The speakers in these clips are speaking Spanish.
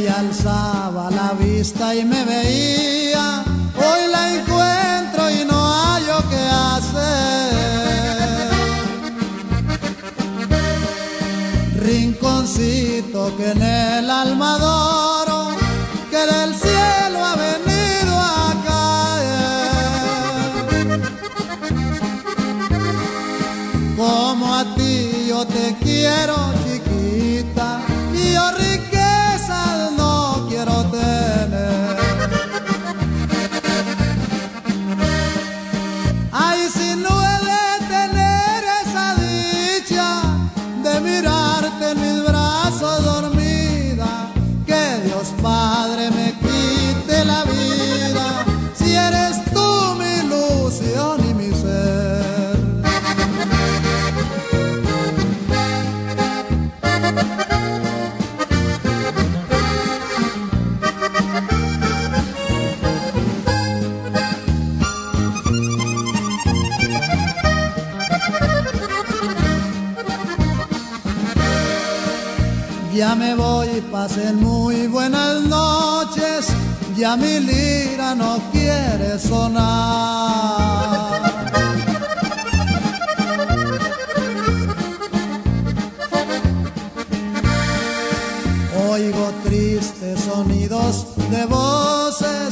ella alzaba la vista y me veía, hoy la encuentro y no hay hallo qué hacer. Rinconcito que en el alma adoro, que del cielo ha venido a caer. Como a ti yo te quiero. Que Ya me voy, pasen muy buenas noches, ya mi lira no quiere sonar. Oigo tristes sonidos de voces,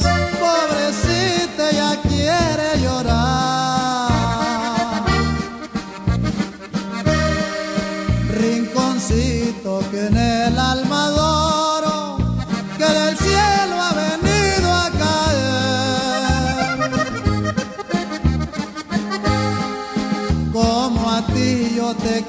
te quiero, chiquita